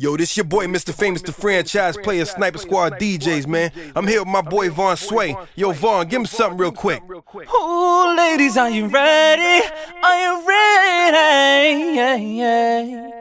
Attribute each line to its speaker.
Speaker 1: Yo, this your boy, Mr. Famous, the franchise player, Sniper Squad DJs, man. I'm here with my boy Vaughn Sway. Yo, Vaughn, give me something real quick.
Speaker 2: Ooh, ladies, are you ready? Are you ready? Yeah, yeah.